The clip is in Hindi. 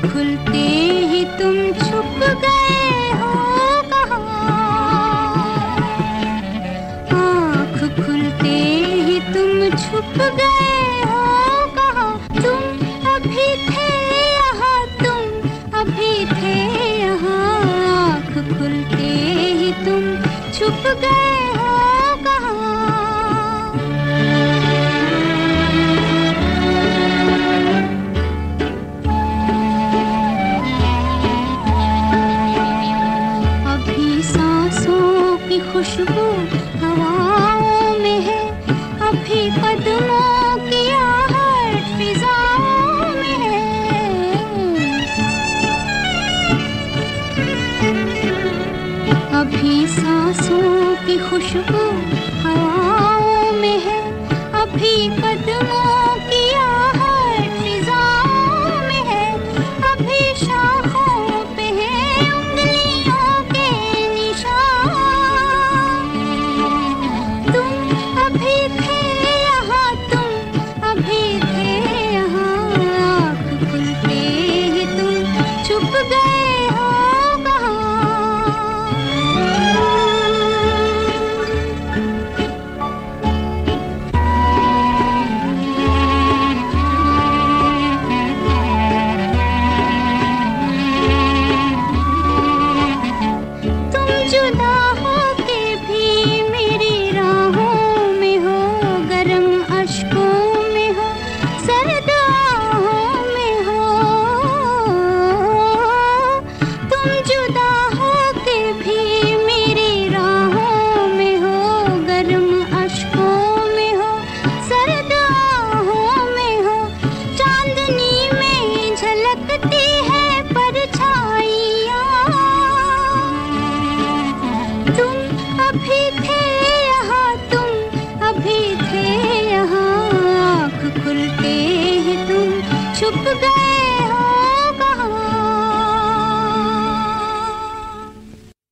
खुलते ही तुम छुप गए हो आँख खुलते ही तुम छुप गए कहा? तुम अभी थे यहाँ, तुम अभी थे यहाँ। आँख खुलते ही तुम छुप गए खुशबू हवाओं में है। अभी कदमों की आहट फिजाओं में है। अभी सांसों की खुशबू हवाओं में है। अभी कदमों की आहट फिजाओं में है। अभी शाखों छुप यहाँ आँख खुलते ही तुम। छुप गए